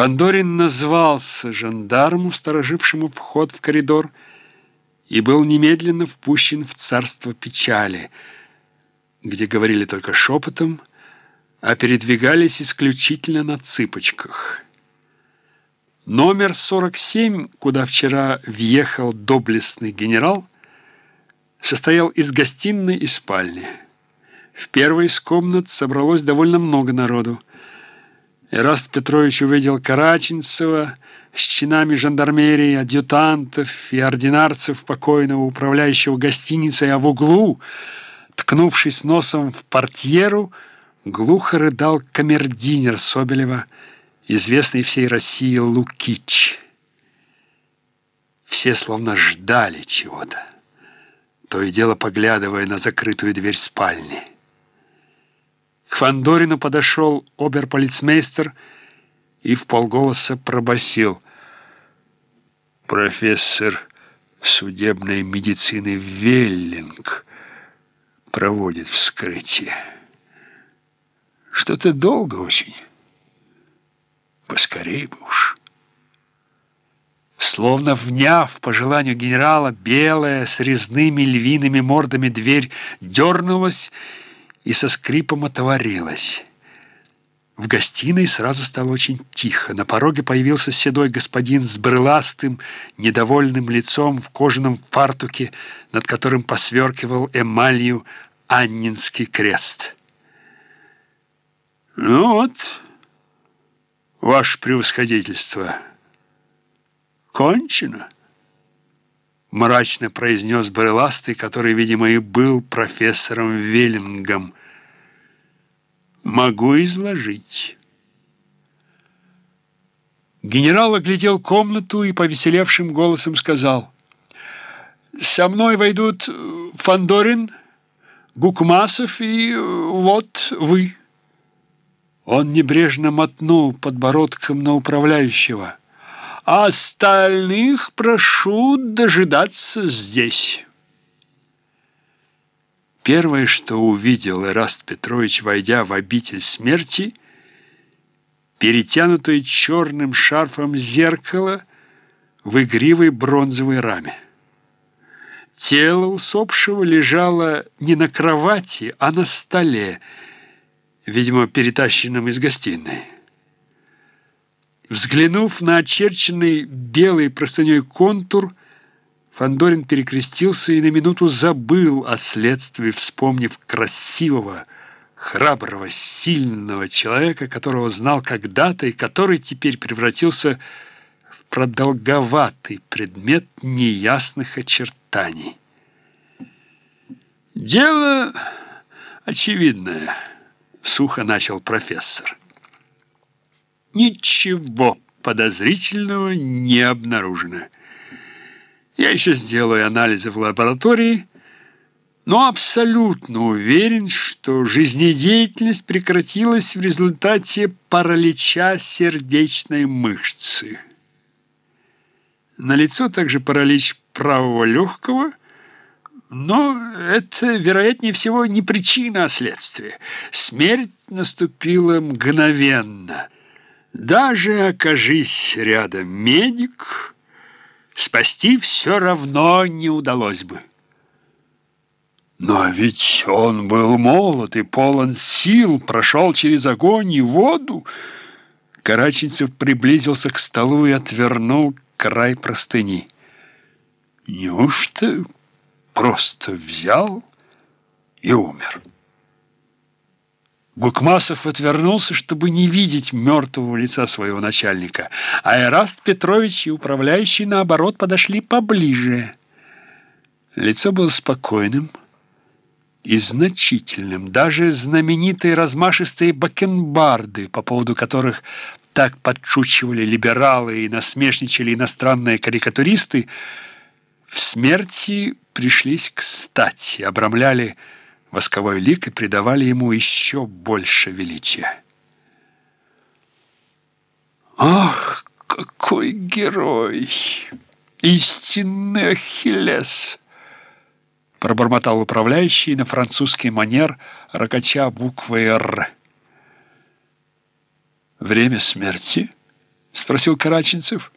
Фандорин назвался жандарму, сторожившему вход в коридор, и был немедленно впущен в царство печали, где говорили только шепотом, а передвигались исключительно на цыпочках. Номер 47, куда вчера въехал доблестный генерал, состоял из гостиной и спальни. В первой из комнат собралось довольно много народу. Эраст Петрович увидел Караченцева с чинами жандармерии, адъютантов и ординарцев покойного управляющего гостиницей, а в углу, ткнувшись носом в портьеру, глухо рыдал камердинер Соболева, известный всей России Лукич. Все словно ждали чего-то, то и дело поглядывая на закрытую дверь спальни. К Фандорину подошел оберполицмейстер и в полголоса пробасил. «Профессор судебной медицины Веллинг проводит вскрытие. Что-то долго очень. Поскорей бы уж». Словно вняв по желанию генерала, белая с резными львиными мордами дверь дернулась и со скрипом отворилась. В гостиной сразу стало очень тихо. На пороге появился седой господин с брыластым, недовольным лицом в кожаном фартуке, над которым посверкивал эмалью Аннинский крест. «Ну вот, ваше превосходительство, кончено» мрачно произнес Брыластый, который, видимо, и был профессором Веллингом. «Могу изложить». Генерал оглядел комнату и повеселевшим голосом сказал, «Со мной войдут Фандорин, Гукмасов и вот вы». Он небрежно мотнул подбородком на управляющего а остальных прошу дожидаться здесь». Первое, что увидел Эраст Петрович, войдя в обитель смерти, перетянутое черным шарфом зеркало в игривой бронзовой раме. Тело усопшего лежало не на кровати, а на столе, видимо, перетащенном из гостиной. Взглянув на очерченный белой простыней контур, Фандорин перекрестился и на минуту забыл о следствии, вспомнив красивого, храброго, сильного человека, которого знал когда-то и который теперь превратился в продолговатый предмет неясных очертаний. «Дело очевидное», — сухо начал профессор. Ничего подозрительного не обнаружено. Я еще сделаю анализы в лаборатории, но абсолютно уверен, что жизнедеятельность прекратилась в результате паралича сердечной мышцы. Налицо также паралич правого легкого, но это, вероятнее всего, не причина, а следствие. Смерть наступила мгновенно – даже окажись рядом медик, спасти все равно не удалось бы. Но ведь он был молод и полон сил, прошел через огонь и воду. Караченцев приблизился к столу и отвернул край простыни. Неужто просто взял и умер? Гукмасов отвернулся, чтобы не видеть мертвого лица своего начальника, а Эраст Петрович и управляющий, наоборот, подошли поближе. Лицо было спокойным и значительным. Даже знаменитые размашистые бакенбарды, по поводу которых так подшучивали либералы и насмешничали иностранные карикатуристы, в смерти пришлись кстати, обрамляли восковой лик и придавали ему еще больше величия. «Ах, какой герой! Истинный Ахиллес!» пробормотал управляющий на французский манер, ракача буквы «Р». «Время смерти?» спросил Караченцев.